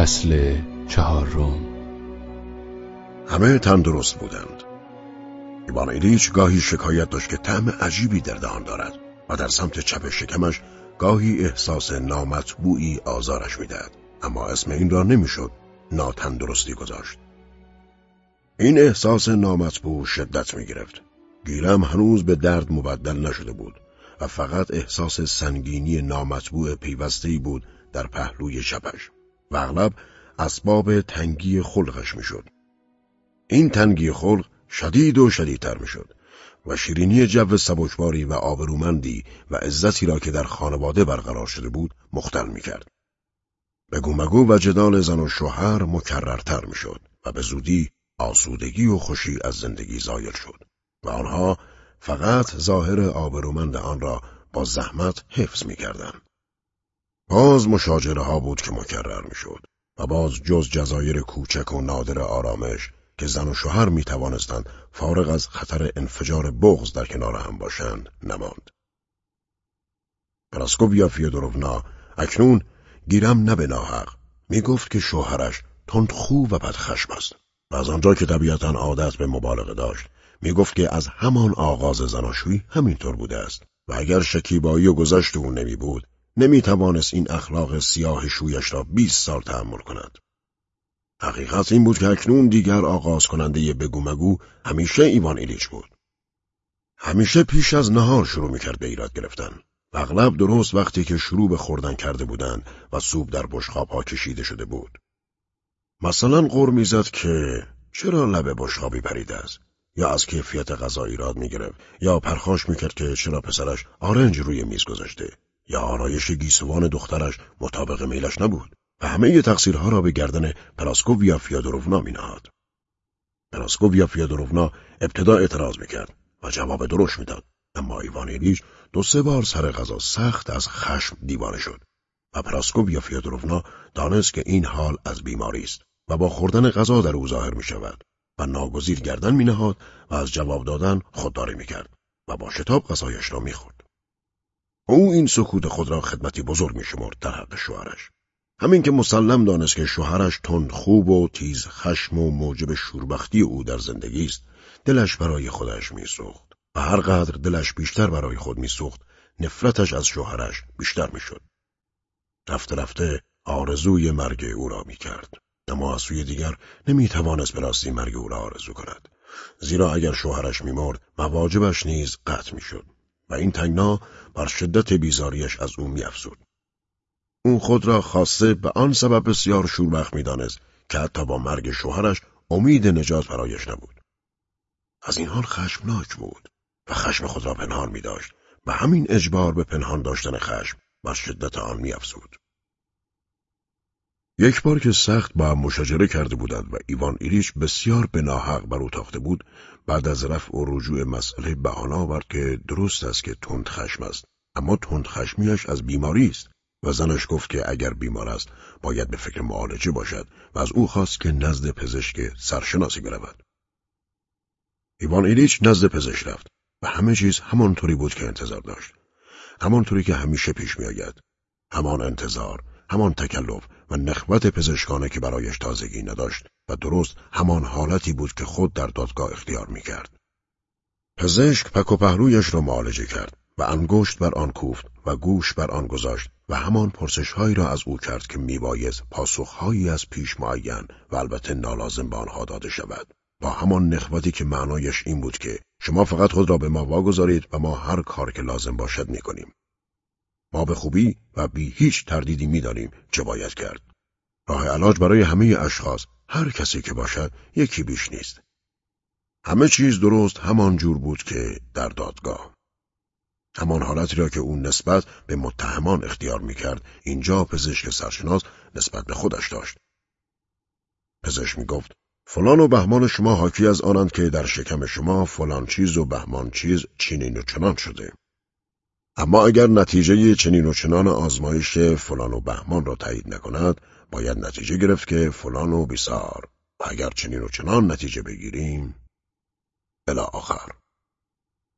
فصل چهارم. همه تندرست بودند. ایوان ایلیچ گاهی شکایت داشت که طعم عجیبی در دهان دارد و در سمت چپ شکمش گاهی احساس نامطبوعی آزارش می‌دهد. اما اسم این را نمی‌شد ناتندرستی گذاشت. این احساس نامطبوع شدت می گرفت. گیرم هنوز به درد مبدل نشده بود و فقط احساس سنگینی نامطبوع پیوستهی بود در پهلوی چپش. و اغلب اسباب تنگی خلقش می‌شد. این تنگی خلق شدید و شدیدتر می‌شد و شیرینی جو سبکباری و آبرومندی و عزتی را که در خانواده برقرار شده بود مختل می‌کرد. بگو مگو و جدال زن و شوهر مکررتر می‌شد و به زودی آسودگی و خوشی از زندگی زایل شد و آنها فقط ظاهر آبرومند آن را با زحمت حفظ می‌کردند. باز مشاجره ها بود که مکرر می‌شد و باز جز جزایر کوچک و نادر آرامش که زن و شوهر می توانستند فارغ از خطر انفجار بغز در کنار هم باشند نماند. پراسکوبیا فیودورونا اکنون گیرم نه به ناحق می گفت که شوهرش تند خوب و بدخشم است و از آنجا که طبیعتا عادت به مبالغه داشت می گفت که از همان آغاز زناشویی همینطور بوده است و اگر شکیبایی و گذشت او نمی بود نمی توانست این اخلاق سیاه شویش را 20 سال تحمل کند. حقیقت این بود که اکنون دیگر آغاز کننده بگو مگو همیشه ایوان ایلیچ بود. همیشه پیش از نهار شروع می‌کرد به ایراد گرفتن. و اغلب درست وقتی که شروع به خوردن کرده بودند و سوپ در بشخاب کشیده شده بود. مثلا غر می‌زد که چرا لب بشقابی پریده است یا از کیفیت غذا ایراد می‌گرفت یا پرخاش می‌کرد که چرا پسرش آرنج روی میز گذاشته یا آرایش گیسوان دخترش مطابق میلش نبود و همه تقصیرها را به گردن پراسکوویا فیودورونا مینهاد. پراسکوویا فیودورونا ابتدا اعتراض می‌کرد و جواب درشت می‌داد اما ایوان ایلیچ دو سه بار سر غذا سخت از خشم دیوانه شد و پلاسکوویا فیادورونا دانست که این حال از بیماری است و با خوردن غذا در او ظاهر می شود و ناگزیر گردن می نهاد و از جواب دادن خودداری می کرد و با شتاب غذایش را می خورد. او این سکوت خود را خدمتی بزرگ می شمرد در حق شوهرش. همین که مسلم دانست که شوهرش تند خوب و تیز خشم و موجب شوربختی او در زندگی است دلش برای خودش میسوخت. و هرقدر دلش بیشتر برای خود میسوخت نفرتش از شوهرش بیشتر می‌شد. رفته رفته آرزوی مرگ او را می‌کرد. اما از سوی دیگر نمی‌توانست به راستی مرگ او را آرزو کند. زیرا اگر شوهرش میمرد مواجبش نیز قطع می‌شد. و این تنگنا بر شدت بیزاریش از او میافزود او خود را خاصه به آن سبب بسیار شوربخت می‌دانست که حتی با مرگ شوهرش امید نجات برایش نبود. از این حال خشمناک بود و خشم خود را پنهان می داشت و همین اجبار به پنهان داشتن خشم بر شدت آن می افزود. یک بار که سخت با هم مشاجره کرده بودند و ایوان ایریش بسیار به ناحق بر او تاخته بود بعد از رفع و رجوع مسئله بهانه آورد که درست است که تند خشم است اما تند خشمیش از بیماری است و زنش گفت که اگر بیمار است باید به فکر معالجه باشد و از او خواست که نزد پزشک سرشناسی برود. ایوان ایلیچ نزد پزشک رفت و همه چیز همانطوری بود که انتظار داشت. همانطوری که همیشه پیش میآید. همان انتظار، همان تکلف و نخوت پزشکانه که برایش تازگی نداشت و درست همان حالتی بود که خود در دادگاه اختیار می‌کرد. پزشک پک و پهلویش را معالجه کرد و انگشت بر آن کوفت و گوش بر آن گذاشت و همان پرسشهایی را از او کرد که میبایست پاسخهایی از پیش معین و البته نالازم به آنها داده شود با همان نخوتی که معنایش این بود که شما فقط خود را به ما واگذارید و ما هر کار که لازم باشد می‌کنیم ما به خوبی و بی هیچ تردیدی می‌دانیم چه باید کرد. راه علاج برای همه اشخاص هر کسی که باشد یکی بیش نیست. همه چیز درست همان جور بود که در دادگاه. همان حالتی را که او نسبت به متهمان اختیار می‌کرد اینجا پزشک سرشناس نسبت به خودش داشت. پزشک می‌گفت فلان و بهمان شما حاکی از آنند که در شکم شما فلان چیز و بهمان چیز چنین و چنان شده. اما اگر نتیجه چنین و چنان آزمایش فلان و بهمان را تایید نکند باید نتیجه گرفت که فلان و بیسار و اگر چنین و چنان نتیجه بگیریم الی آخر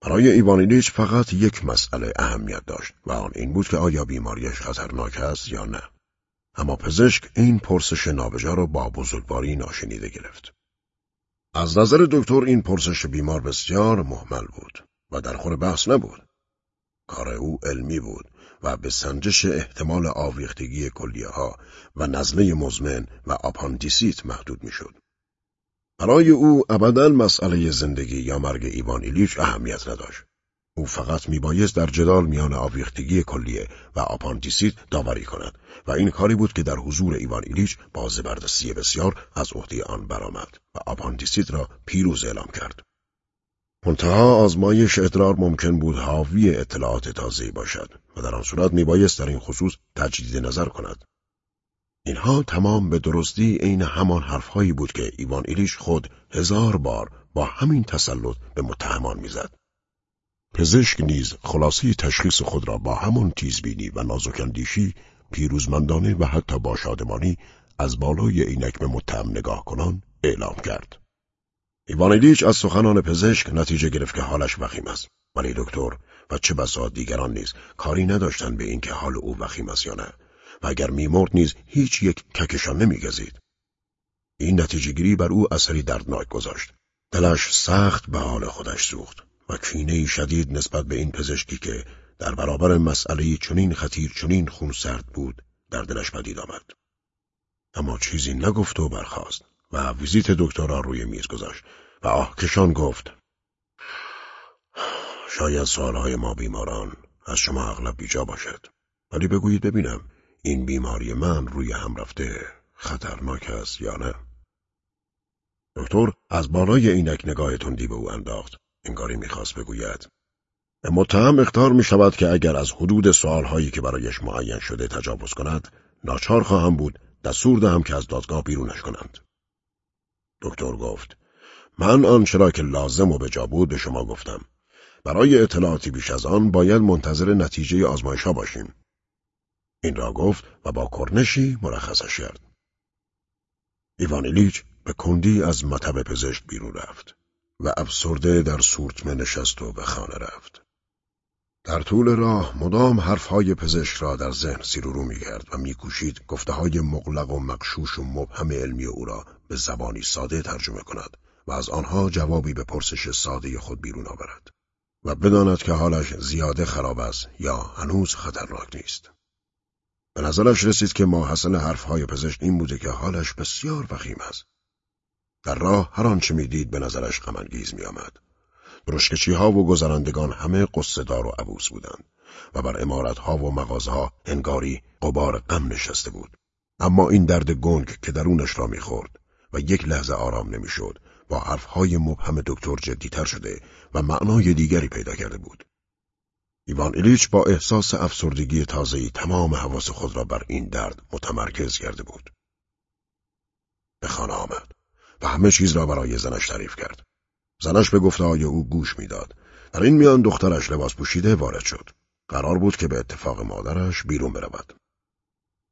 برای ایوانیلیچ فقط یک مسئله اهمیت داشت و آن این بود که آیا بیماریش خطرناک است یا نه. اما پزشک این پرسش نابجا را با بزرگواری ناشنیده گرفت. از نظر دکتر این پرسش بیمار بسیار مهمل بود و در خور بحث نبود. کار او علمی بود و به سنجش احتمال آویختگی کلیه ها و نزله مزمن و آپاندیسیت محدود می‌شد. برای او ابدا مسئله زندگی یا مرگ ایوان ایلیچ اهمیت نداشت. او فقط میبایست در جدال میان آویختگی کلیه و آپاندیسیت داوری کند و این کاری بود که در حضور ایوان ایلیچ با زبردستی بسیار از عهده آن برآمد و آپاندیسیت را پیروز اعلام کرد. منتها آزمایش ادرار ممکن بود حاوی اطلاعات تازه‌ای باشد و در آن صورت میبایست در این خصوص تجدید نظر کند. اینها تمام به درستی عین همان حرفهایی بود که ایوان ایلیش خود هزار بار با همین تسلط به متهمان می‌زد. پزشک نیز خلاصی تشخیص خود را با همان تیزبینی و نازکندیشی پیروزمندانه و حتی با شادمانی از بالای عینک به متهم نگاه کنان اعلام کرد. ایوانیلیچ از سخنان پزشک نتیجه گرفت که حالش وخیم است. ولی دکتر و چه بسا دیگران نیز کاری نداشتند به اینکه حال او وخیم است یا نه. و اگر میمرد نیز هیچ یک ککشان نمیگزید. این نتیجهگیری بر او اثری دردناک گذاشت. دلش سخت به حال خودش سوخت و کینه شدید نسبت به این پزشکی که در برابر مسئله چنین خطیر چنین خون سرد بود در دلش پدید آمد. اما چیزی نگفت و برخاست. و ویزیت دکتر را روی میز گذاشت. و آهکشان گفت شاید سوالهای ما بیماران از شما اغلب بیجا باشد. ولی بگویید ببینم این بیماری من روی هم رفته خطرناک است یا نه؟ دکتر از بالای اینک نگاه تندی به او انداخت. انگاری می‌خواست بگوید متهم اختار می شود که اگر از حدود سوالهایی که برایش معین شده تجاوز کند ناچار خواهم بود دستور دهم که از دادگاه بیرونش کنند. دکتر گفت من آنچه را که لازم و به جا بود به شما گفتم. برای اطلاعاتی بیش از آن باید منتظر نتیجه آزمایش ها باشیم. این را گفت و با کرنشی مرخصش کرد. ایوانیلیچ به کندی از مطب پزشک بیرون رفت و افسرده در سورتمه نشست و به خانه رفت. در طول راه مدام حرفهای پزشک را در ذهن زیر رو می‌کرد و میکوشید گفته های مغلق و مقشوش و مبهم علمی او را به زبانی ساده ترجمه کند و از آنها جوابی به پرسش ساده خود بیرون آورد و بداند که حالش زیاده خراب است یا هنوز خطرناک نیست. به نظرش رسید که ماحصل حرفهای پزشک این بوده که حالش بسیار وخیم است. در راه هر آنچه می‌دید به نظرش غمانگیز میآمد. درشکچی ها و گذرندگان همه قصدار و عبوس بودند و بر امارت ها و مغازها انگاری قبار غم نشسته بود. اما این درد گنگ که درونش را می‌خورد و یک لحظه آرام نمی‌شد با حرفهای مبهم دکتر جدیتر شده و معنای دیگری پیدا کرده بود. ایوان ایلیچ با احساس افسردگی تازهی تمام حواس خود را بر این درد متمرکز کرده بود. به خانه آمد و همه چیز را برای زنش تعریف کرد. زنش به گفته های او گوش می‌داد. در این میان دخترش لباس پوشیده وارد شد. قرار بود که به اتفاق مادرش بیرون برود.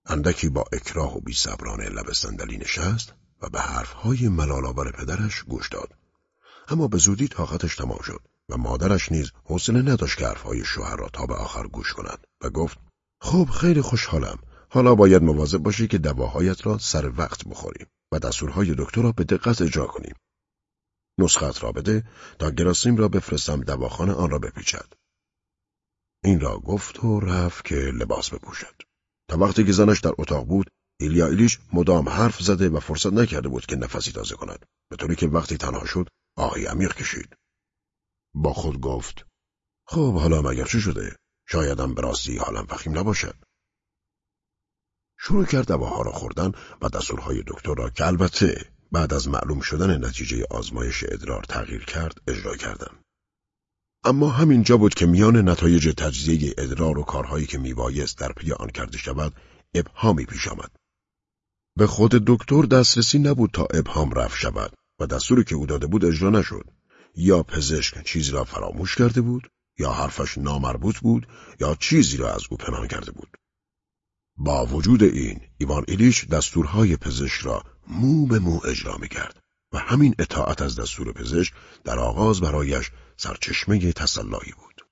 اندکی با اکراه و بیصبرانه لب صندلی نشست و به حرفهای ملالآور پدرش گوش داد. اما به زودی طاقتش تمام شد و مادرش نیز حوصله نداشت که حرفهای شوهر را تا به آخر گوش کند و گفت خب خیلی خوشحالم حالا باید مواظب باشی که دواهایت را سر وقت بخوریم و دستورهای دکتر را به دقت اجرا کنیم نسخت را بده تا گراسیم را بفرستم دواخانه آن را بپیچد. این را گفت و رفت که لباس بپوشد. تا وقتی که زنش در اتاق بود ایلیا ایلیش مدام حرف زده و فرصت نکرده بود که نفسی تازه کند به طوری که وقتی تنها شد آهی عمیق کشید. با خود گفت خب حالا مگر چه شده؟ شایدم به راستی حالم فخیم نباشد. شروع کرد دواها را خوردن و دستورهای دکتر را که البته بعد از معلوم شدن نتیجه آزمایش ادرار تغییر کرد اجرا کردن اما همین جا بود که میان نتایج تجزیه ادرار و کارهایی که میبایست در پی آن کرده شود ابهامی پیش آمد. به خود دکتر دسترسی نبود تا ابهام رفت شود و دستوری که او داده بود اجرا نشد. یا پزشک چیزی را فراموش کرده بود یا حرفش نامربوط بود یا چیزی را از او پنهان کرده بود. با وجود این ایوان ایلیش دستورهای پزشک را مو به مو اجرا می کرد و همین اطاعت از دستور پزشک در آغاز برایش سرچشمه تسلایی بود.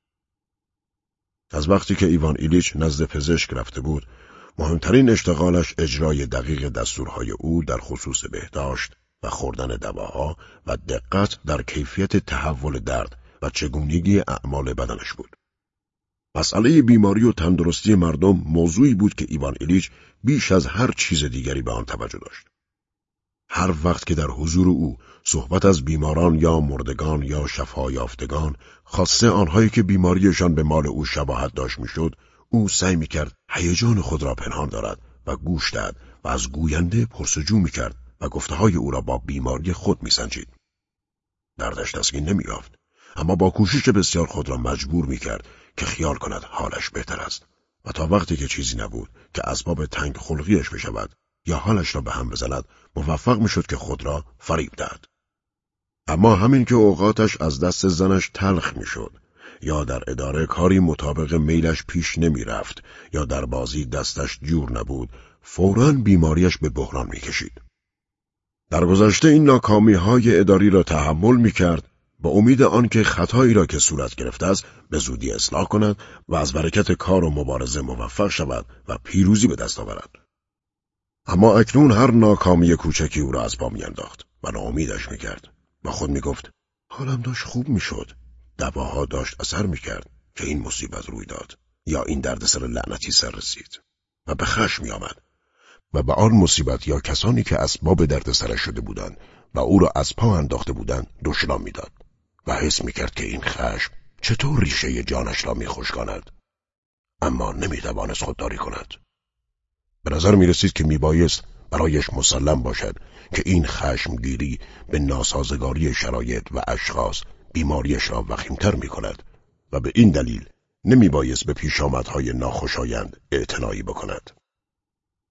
از وقتی که ایوان ایلیچ نزد پزشک رفته بود، مهمترین اشتغالش اجرای دقیق دستورهای او در خصوص بهداشت و خوردن دواها و دقت در کیفیت تحول درد و چگونگی اعمال بدنش بود. مسئله بیماری و تندرستی مردم موضوعی بود که ایوان ایلیچ بیش از هر چیز دیگری به آن توجه داشت. هر وقت که در حضور او صحبت از بیماران یا مردگان یا شفا یافتگان خاصه آنهایی که بیماریشان به مال او شباهت داشت می‌شد او سعی می‌کرد هیجان خود را پنهان دارد و گوش داد و از گوینده پرسجو می‌کرد و گفته های او را با بیماری خود میسنجید. دردش تسکین نمییافت اما با کوشش بسیار خود را مجبور می‌کرد که خیال کند حالش بهتر است و تا وقتی که چیزی نبود که اسباب تنگ خلقیش بشود یا حالش را به هم بزند موفق می‌شد که خود را فریب دهد. اما همین که اوقاتش از دست زنش تلخ می‌شد یا در اداره کاری مطابق میلش پیش نمی رفت یا در بازی دستش جور نبود فورا بیماریش به بحران می‌کشید. در گذشته این ناکامی های اداری را تحمل می کرد با امید آنکه خطایی را که صورت گرفته است به زودی اصلاح کند و از برکت کار و مبارزه موفق شود و پیروزی به دست آورد. اما اکنون هر ناکامی کوچکی او را از پا میانداخت و ناامیدش می‌کرد با خود می‌گفت حالم داشت خوب می‌شد. دواها داشت اثر می‌کرد که این مصیبت روی داد یا این دردسر لعنتی سر رسید و به خشم میآمد و به آن مصیبت یا کسانی که اسباب دردسرش شده بودند و او را از پا انداخته بودند دشنام می‌داد و حس می‌کرد که این خشم چطور ریشه جانش را میخشکاند. اما نمی‌توانست خودداری کند. به نظر می‌رسید که میبایست برایش مسلم باشد که این خشمگیری به ناسازگاری شرایط و اشخاص بیماریش را وخیمتر می کند و به این دلیل نمیبایست به پیشامدهای ناخوشایند اعتنایی بکند.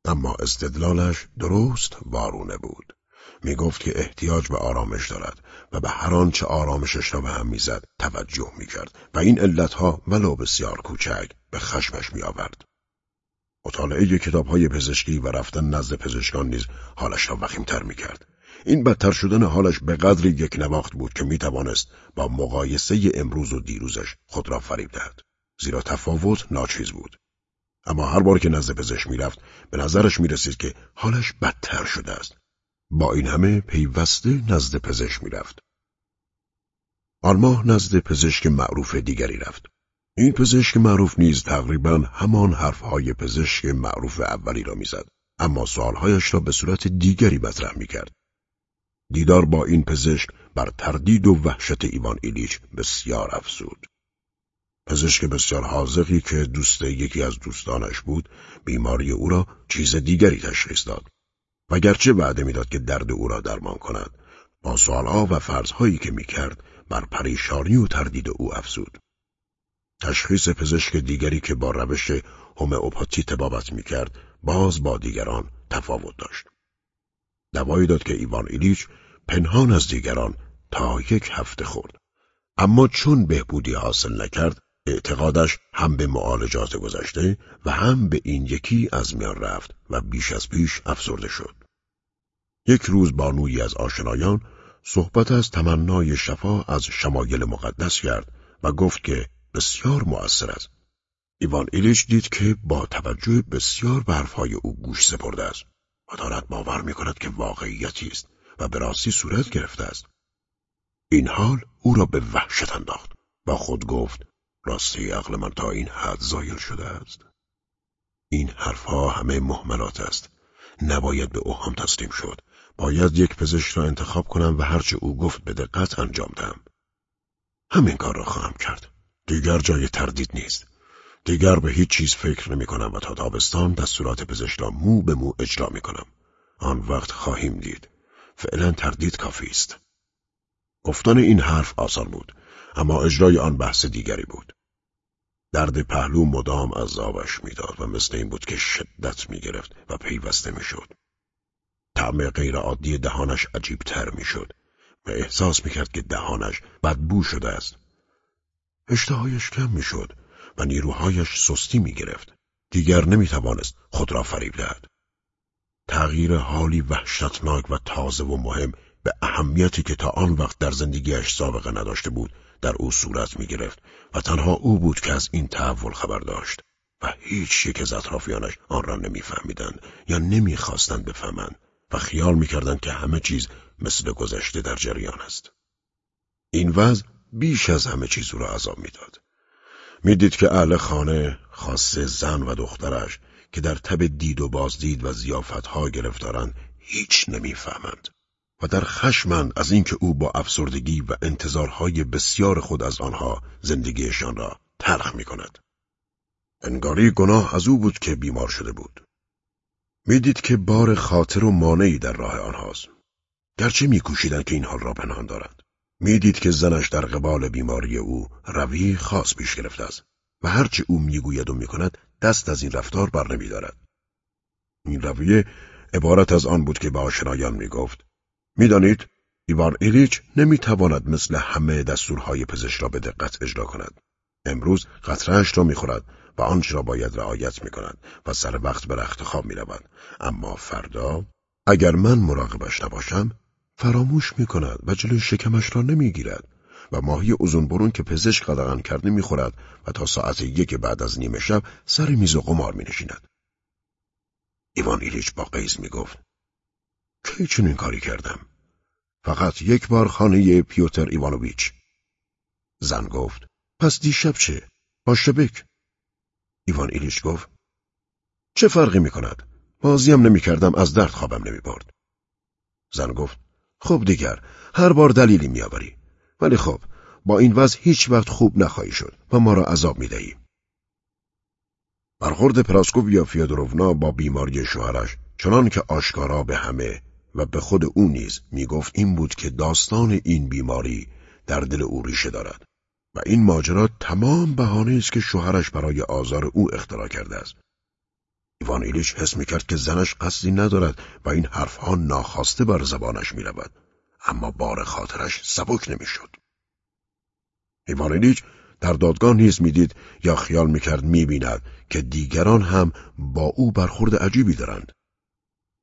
اما استدلالش درست وارونه بود. می گفت که احتیاج به آرامش دارد و به هر آنچه آرامشش را به هم می‌زد توجه می کرد و این علتها ولو بسیار کوچک به خشمش می آورد. مطالعه کتاب های پزشکی و رفتن نزد پزشکان نیز حالش را وخیمتر می کرد. این بدتر شدن حالش به قدری یک نواخت بود که می توانست با مقایسه امروز و دیروزش خود را فریب دهد. زیرا تفاوت ناچیز بود. اما هر بار که نزد پزشک می‌رفت به نظرش می رسید که حالش بدتر شده است. با این همه پیوسته نزد پزشک می‌رفت. آن ماه نزد پزشک معروف دیگری رفت. این پزشک معروف نیز تقریبا همان حرفهای پزشک معروف اولی را می‌زد اما سوالهایش را به صورت دیگری مطرح می‌کرد. دیدار با این پزشک بر تردید و وحشت ایوان ایلیچ بسیار افزود. پزشک بسیار حاضقی که دوست یکی از دوستانش بود بیماری او را چیز دیگری تشخیص داد. و گرچه وعده می‌داد که درد او را درمان کند با سوالها و فرضهایی که می‌کرد بر پریشانی و تردید او افزود. تشخیص پزشک دیگری که با روش هومئوپاتی تبابت می‌کرد باز با دیگران تفاوت داشت. دوایی داد که ایوان ایلیچ پنهان از دیگران تا یک هفته خورد. اما چون بهبودی حاصل نکرد اعتقادش هم به معالجات گذشته و هم به این یکی از میان رفت و بیش از پیش افسرده شد. یک روز بانویی از آشنایان صحبت از تمنای شفا از شمایل مقدس کرد و گفت که بسیار مؤثر است. ایوان ایلیچ دید که با توجه بسیار به حرفهای او گوش سپرده است و دارد باور می کند که واقعیتی است و به راستی صورت گرفته است. این حال او را به وحشت انداخت و خود گفت راستی عقل من تا این حد زایل شده است. این حرفها همه محملات است. نباید به اوهام تسلیم شد. باید یک پزشک را انتخاب کنم و هرچه او گفت به دقت انجام دهم. همین کار را خواهم کرد. دیگر جای تردید نیست. دیگر به هیچ چیز فکر نمی کنم و تا تابستان دستورات پزشک را مو به مو اجرا می کنم. آن وقت خواهیم دید. فعلا تردید کافی است. گفتن این حرف آسان بود اما اجرای آن بحث دیگری بود. درد پهلو مدام عذابش می‌داد و مثل این بود که شدت می گرفت و پیوسته می شد. طعم غیرعادی دهانش عجیبتر می شد و احساس می کرد که دهانش بدبو شده است. اشتهایش کم می‌شد و نیروهایش سستی می گرفت. دیگر نمی توانست خود را فریب دهد. تغییر حالی وحشتناک و تازه و مهم به اهمیتی که تا آن وقت در زندگیش سابقه نداشته بود در او صورت می گرفت و تنها او بود که از این تحول خبر داشت. و هیچ یک از اطرافیانش آن را نمیفهمیدند یا نمی‌خواستند بفهمند و خیال می‌کردند که همه چیز مثل گذشته در جریان است. این وضع بیش از همه چیز او را عذاب می‌داد. می‌دید که اهل خانه خاصه زن و دخترش که در تب دید و بازدید و زیافتها گرفتارند هیچ نمی‌فهمند و در خشمند از اینکه او با افسردگی و انتظارهای بسیار خود از آنها زندگیشان را تلخ می کند. انگاری گناه از او بود که بیمار شده بود. می‌دید که بار خاطر و مانعی در راه آنهاست. گرچه میکوشیدند که این حال را پنهان دارند. می‌دید که زنش در قبال بیماری او روی خاص پیش گرفته است و هرچه او می‌گوید و می‌کند دست از این رفتار بر نمیدارد. این رویه عبارت از آن بود که به آشنایان می‌گفت می‌دانید ایوان ایلیچ نمی‌تواند مثل همه دستورهای پزشک را به دقت اجرا کند. امروز قطرهش را می‌خورد و آنچه را باید رعایت می‌کند و سر وقت به رخت خواب می‌رود. اما فردا اگر من مراقبش نباشم فراموش می‌کند و جلوی شکمش را نمی‌گیرد و ماهی ازون برون که پزشک قدغن کرده می‌خورد و تا ساعت یک بعد از نیمه شب سر میز و قمار مینشیند. ایوان ایلیچ با قیز می‌گفت کی چنین کاری کردم؟ فقط یک بار خانه پیوتر ایوانوویچ. زن گفت پس دیشب چه؟ با شبک. ایوان ایلیچ گفت چه فرقی می کند؟ بازیم نمی کردم از درد خوابم نمی برد. زن گفت خب دیگر هر بار دلیلی میآوری ولی خب با این وضع هیچ وقت خوب نخواهی شد و ما را عذاب می دهی. برخورد پراسکوویا فیودروونا با بیماری شوهرش چنان که آشکارا به همه و به خود او نیز می‌گفت این بود که داستان این بیماری در دل او ریشه دارد و این ماجرا تمام بهانه است که شوهرش برای آزار او اختراع کرده است. ایوان ایلیچ حس می‌کرد که زنش قصدی ندارد و این حرفها ناخواسته بر زبانش می‌رود اما بار خاطرش سبک نمی‌شد. ایوان ایلیچ در دادگاه نیز می‌دید یا خیال می‌کرد می‌بیند که دیگران هم با او برخورد عجیبی دارند.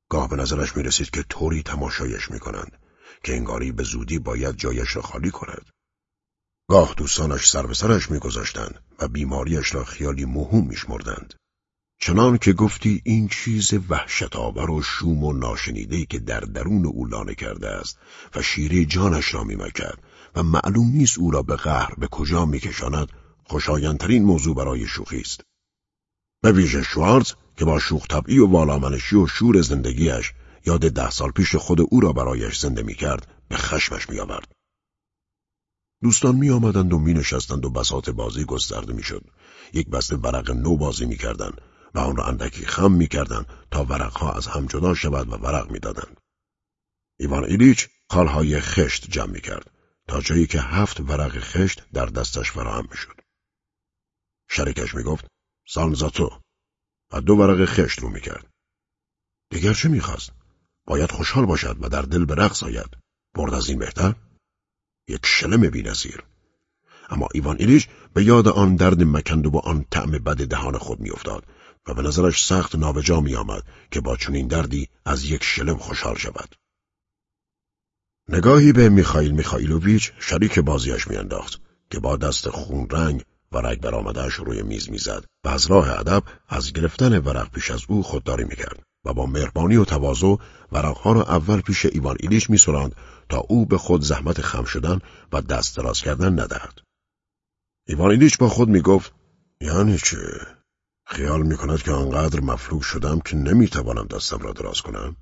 گاه به نظرش می‌رسید که طوری تماشایش می‌کنند که انگاری به زودی باید جایش را خالی کند. گاه دوستانش سر به سرش میگذاشتند و بیماریش را خیالی مهم میشمردند. چنان که گفتی این چیز وحشت آور و شوم و ناشنیده که در درون او لانه کرده است و شیره جانش را میمکد و معلوم نیست او را به قهر به کجا میکشاند خوشایندترین موضوع برای شوخی است. به ویژه شوارز که با شوخ طبعی و والامنشی و شور زندگیش یاد ده سال پیش خود او را برایش زنده می کرد به خشمش می آورد. دوستان می آمدند و می نشستند و بساط بازی گسترده می شد. یک بسته ورق نو بازی می کردند و آن را اندکی خم می کردند تا ورقها از هم جدا شود و ورق می دادند. ایوان ایلیچ خالهای خشت جمع می کرد تا جایی که هفت ورق خشت در دستش فراهم می شد. شریکش می گفت سانزاتو و دو ورق خشت رو می‌کرد. دیگر چه می‌خواست؟ باید خوشحال باشد و در دل به رقص آید. برد از این بهتر؟ یک شلم بینظیر. اما ایوان ایلیش به یاد آن درد مکند و آن طعم بد دهان خود میافتاد و به نظرش سخت نابجا میآمد که با چنین دردی از یک شلم خوشحال شود. نگاهی به میخائیل میخائیلوویچ شریک بازیش میانداخت که با دست خون رنگ ورق برآمدهاش روی میز می‌زد و از راه ادب از گرفتن ورق پیش از او خودداری می‌کرد و با مهربانی و تواضع ورقها را اول پیش ایوان ایلیش میسراند تا او به خود زحمت خم شدن و دست دراز کردن ندهد ایوان ایلیش با خود می‌گفت یعنی چه خیال می‌کند که آنقدر مفلوک شدم که نمی‌توانم دستم را دراز کنم؟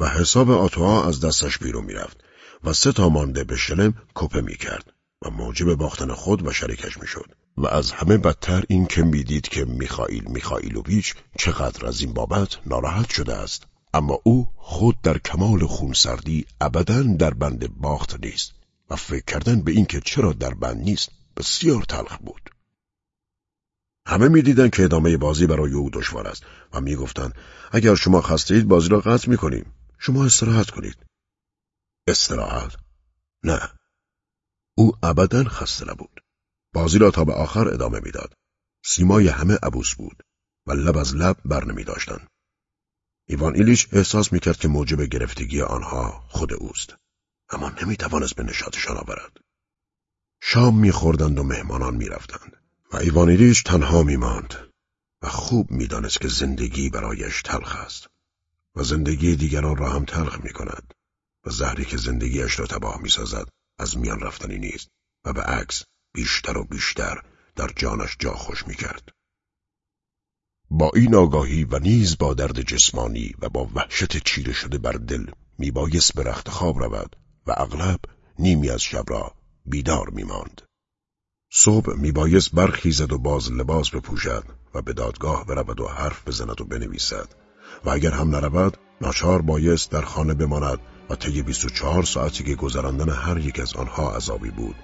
و حساب آتوها از دستش بیرون می‌رفت و سه تا مانده به شلم کپه می‌کرد و موجب باختن خود و شریکش می‌شد. و از همه بدتر این که می‌دید که میخائیل میخائیلوویچ چقدر از این بابت ناراحت شده است. اما او خود در کمال خونسردی ابدا در بند باخت نیست و فکر کردن به اینکه چرا در بند نیست بسیار تلخ بود. همه می‌دیدند که ادامه بازی برای او دشوار است و می‌گفتند اگر شما خسته بازی را قطع می‌کنیم شما استراحت کنید استراحت نه او ابدا خسته نبود. بازی را تا به آخر ادامه می‌داد. سیمای همه عبوس بود و لب از لب بر نمی داشتن. ایوان ایلیچ احساس می‌کرد که موجب گرفتگی آنها خود اوست. اما نمی توانست به نشاتشان آورد. شام میخوردند و مهمانان می‌رفتند و ایوان ایلیچ تنها میماند و خوب می‌دانست که زندگی برایش تلخ است و زندگی دیگران را هم تلخ می کند و زهری که زندگیش را تباه می سازد از میان رفتنی نیست و به عکس بیشتر و بیشتر در جانش جا خوش می کرد. با این آگاهی و نیز با درد جسمانی و با وحشت چیره شده بر دل میبایست به رخت خواب رود و اغلب نیمی از شب را بیدار میماند. صبح میبایست برخیزد و باز لباس بپوشد و به دادگاه برود و حرف بزند و بنویسد. و اگر هم نرود ناچار بایست در خانه بماند و طی 24 ساعتی که گذراندن هر یک از آنها عذابی بود.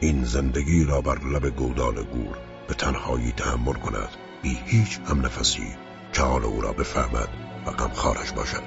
این زندگی را بر لب گودال گور به تنهایی تحمل کند. بی هیچ هم نفسی که حال او را بفهمد و غمخوارش باشد.